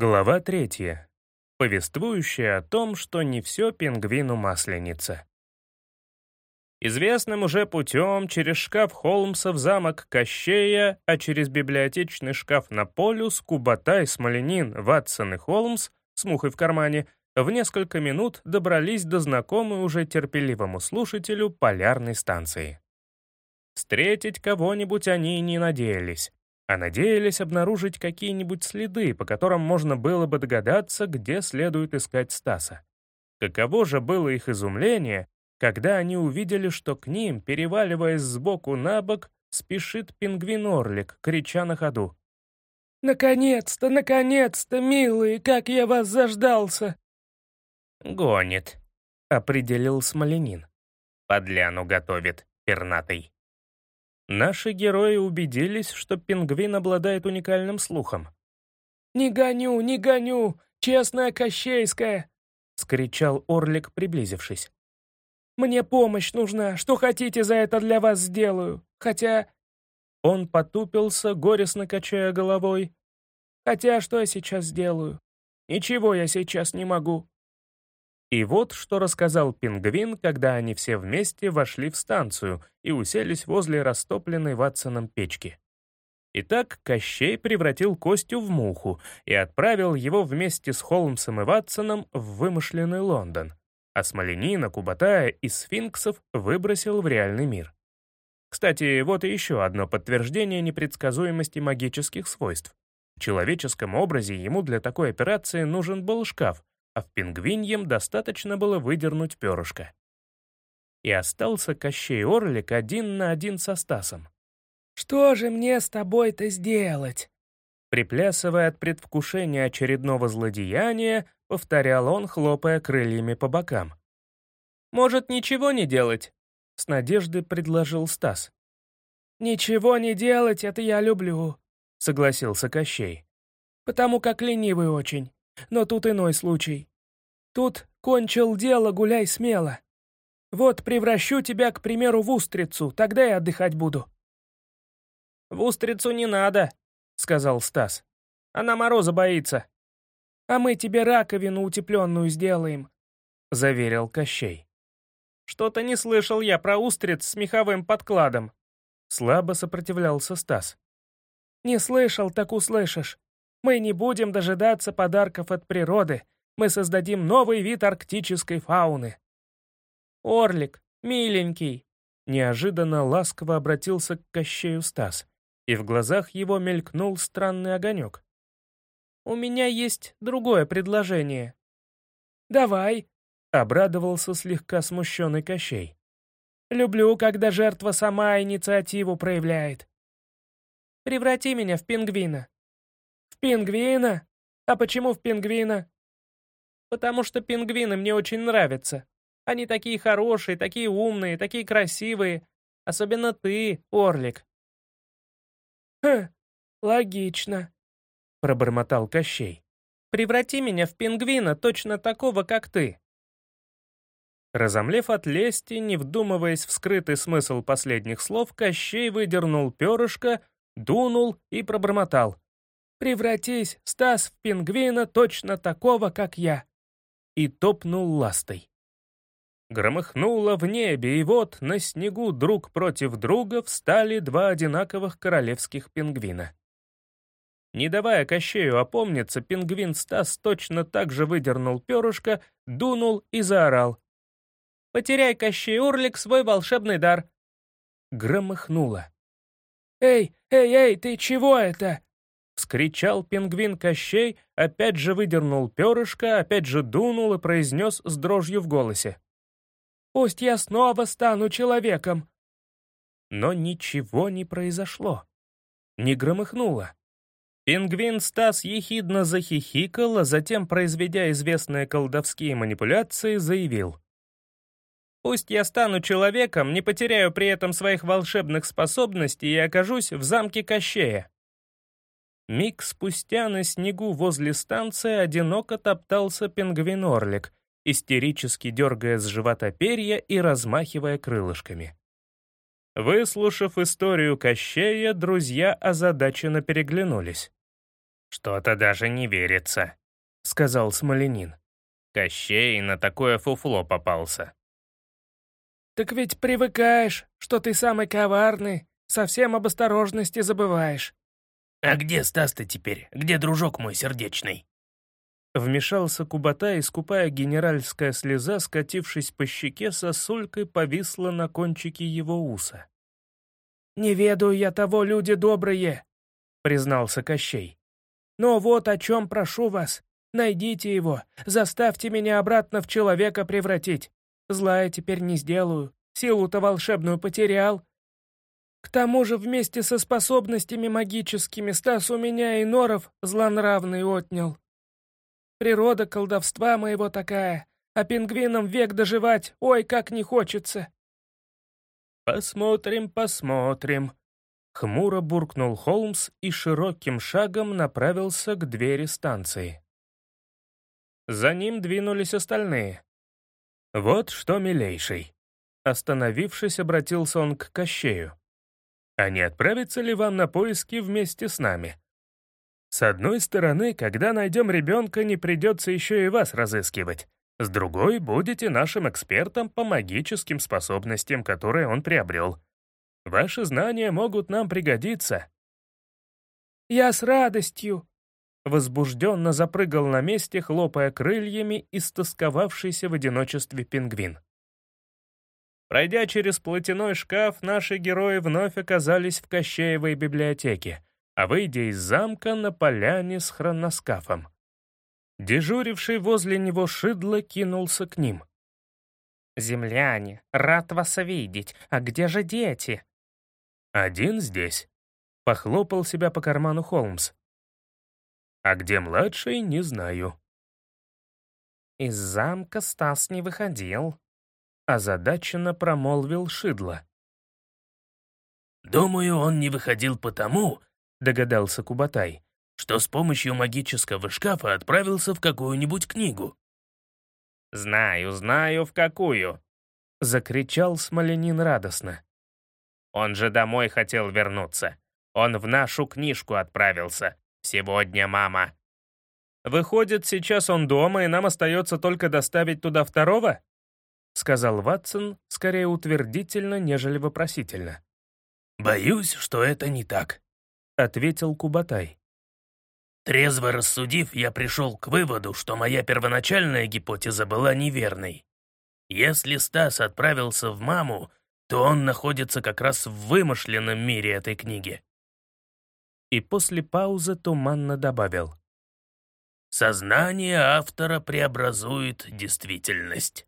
Глава третья, повествующая о том, что не все пингвину масленица. Известным уже путем через шкаф Холмса в замок Кощея, а через библиотечный шкаф на полюс Кубатай, Смоленин, Ватсон и Холмс с мухой в кармане в несколько минут добрались до знакомой уже терпеливому слушателю полярной станции. Встретить кого-нибудь они не надеялись, а надеялись обнаружить какие-нибудь следы, по которым можно было бы догадаться, где следует искать Стаса. Каково же было их изумление, когда они увидели, что к ним, переваливаясь сбоку на бок, спешит пингвин-орлик, крича на ходу. «Наконец-то, наконец-то, милые, как я вас заждался!» «Гонит», — определил Смоленин. «Подляну готовит, пернатый». Наши герои убедились, что пингвин обладает уникальным слухом. «Не гоню, не гоню! Честная Кощейская!» — скричал Орлик, приблизившись. «Мне помощь нужна. Что хотите, за это для вас сделаю. Хотя...» Он потупился, горестно качая головой. «Хотя что я сейчас сделаю? Ничего я сейчас не могу. И вот что рассказал пингвин, когда они все вместе вошли в станцию и уселись возле растопленной Ватсоном печки. Итак, Кощей превратил Костю в муху и отправил его вместе с Холмсом и Ватсоном в вымышленный Лондон, а Смоленина, Кубатая и сфинксов выбросил в реальный мир. Кстати, вот и еще одно подтверждение непредсказуемости магических свойств. В человеческом образе ему для такой операции нужен был шкаф, а в пингвиньем достаточно было выдернуть перышко. И остался Кощей Орлик один на один со Стасом. «Что же мне с тобой-то сделать?» Приплясывая от предвкушения очередного злодеяния, повторял он, хлопая крыльями по бокам. «Может, ничего не делать?» — с надеждой предложил Стас. «Ничего не делать — это я люблю», — согласился Кощей. «Потому как ленивый очень. Но тут иной случай. Тут кончил дело, гуляй смело. Вот превращу тебя, к примеру, в устрицу, тогда и отдыхать буду». «В устрицу не надо», — сказал Стас. «Она мороза боится». «А мы тебе раковину утепленную сделаем», — заверил Кощей. «Что-то не слышал я про устриц с меховым подкладом», — слабо сопротивлялся Стас. «Не слышал, так услышишь. Мы не будем дожидаться подарков от природы. Мы создадим новый вид арктической фауны. Орлик, миленький, неожиданно ласково обратился к Кощею Стас, и в глазах его мелькнул странный огонек. «У меня есть другое предложение». «Давай», — обрадовался слегка смущенный Кощей. «Люблю, когда жертва сама инициативу проявляет». «Преврати меня в пингвина», «В пингвина? А почему в пингвина?» «Потому что пингвины мне очень нравятся. Они такие хорошие, такие умные, такие красивые. Особенно ты, Орлик». «Хм, логично», — пробормотал Кощей. «Преврати меня в пингвина, точно такого, как ты». Разомлев от лести, не вдумываясь в скрытый смысл последних слов, Кощей выдернул перышко, дунул и пробормотал. Превратись, Стас, в пингвина точно такого, как я!» И топнул ластой. Громыхнуло в небе, и вот на снегу друг против друга встали два одинаковых королевских пингвина. Не давая Кощею опомниться, пингвин Стас точно так же выдернул перышко, дунул и заорал. «Потеряй, Кощей Урлик, свой волшебный дар!» Громыхнуло. «Эй, эй, эй, ты чего это?» Вскричал пингвин Кощей, опять же выдернул перышко, опять же дунул и произнес с дрожью в голосе. «Пусть я снова стану человеком!» Но ничего не произошло. Не громыхнуло. Пингвин Стас ехидно захихикал, а затем, произведя известные колдовские манипуляции, заявил. «Пусть я стану человеком, не потеряю при этом своих волшебных способностей и окажусь в замке Кощея». Миг спустя на снегу возле станции одиноко топтался пингвин-орлик, истерически дергая с живота перья и размахивая крылышками. Выслушав историю Кощея, друзья озадаченно переглянулись. «Что-то даже не верится», — сказал Смоленин. Кощей на такое фуфло попался. «Так ведь привыкаешь, что ты самый коварный, совсем об осторожности забываешь». «А где Стас-то теперь? Где дружок мой сердечный?» Вмешался Кубата, искупая генеральская слеза, скатившись по щеке, сосулькой повисла на кончике его уса. «Не ведаю я того, люди добрые», — признался Кощей. «Но вот о чем прошу вас. Найдите его, заставьте меня обратно в человека превратить. Злая теперь не сделаю, силу-то волшебную потерял. К тому же вместе со способностями магическими Стас у меня и норов злонравный отнял. Природа колдовства моего такая, а пингвинам век доживать, ой, как не хочется. «Посмотрим, посмотрим», — хмуро буркнул Холмс и широким шагом направился к двери станции. За ним двинулись остальные. «Вот что, милейший!» Остановившись, обратился он к Кощею. «А не отправиться ли вам на поиски вместе с нами? С одной стороны, когда найдем ребенка, не придется еще и вас разыскивать. С другой, будете нашим экспертом по магическим способностям, которые он приобрел. Ваши знания могут нам пригодиться». «Я с радостью!» Возбужденно запрыгал на месте, хлопая крыльями, истосковавшийся в одиночестве пингвин. Пройдя через платяной шкаф, наши герои вновь оказались в Кощеевой библиотеке, а выйдя из замка на поляне с хроноскафом. Дежуривший возле него шидло кинулся к ним. «Земляне, рад вас видеть. А где же дети?» «Один здесь», — похлопал себя по карману Холмс. «А где младший, не знаю». «Из замка Стас не выходил», — озадаченно промолвил Шидло. «Думаю, он не выходил потому, — догадался Кубатай, что с помощью магического шкафа отправился в какую-нибудь книгу. «Знаю, знаю, в какую!» — закричал Смоленин радостно. «Он же домой хотел вернуться. Он в нашу книжку отправился. Сегодня, мама». «Выходит, сейчас он дома, и нам остается только доставить туда второго?» — сказал Ватсон, скорее утвердительно, нежели вопросительно. «Боюсь, что это не так», — ответил Кубатай. Трезво рассудив, я пришел к выводу, что моя первоначальная гипотеза была неверной. Если Стас отправился в маму, то он находится как раз в вымышленном мире этой книги. И после паузы туманно добавил. Сознание автора преобразует действительность.